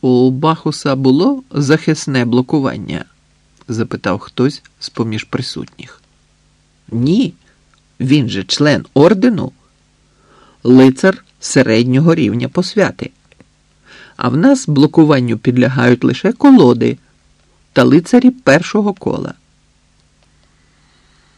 У Бахуса було захисне блокування? запитав хтось з поміж присутніх. Ні, він же член ордену, лицар середнього рівня посвяти. А в нас блокуванню підлягають лише колоди та лицарі першого кола.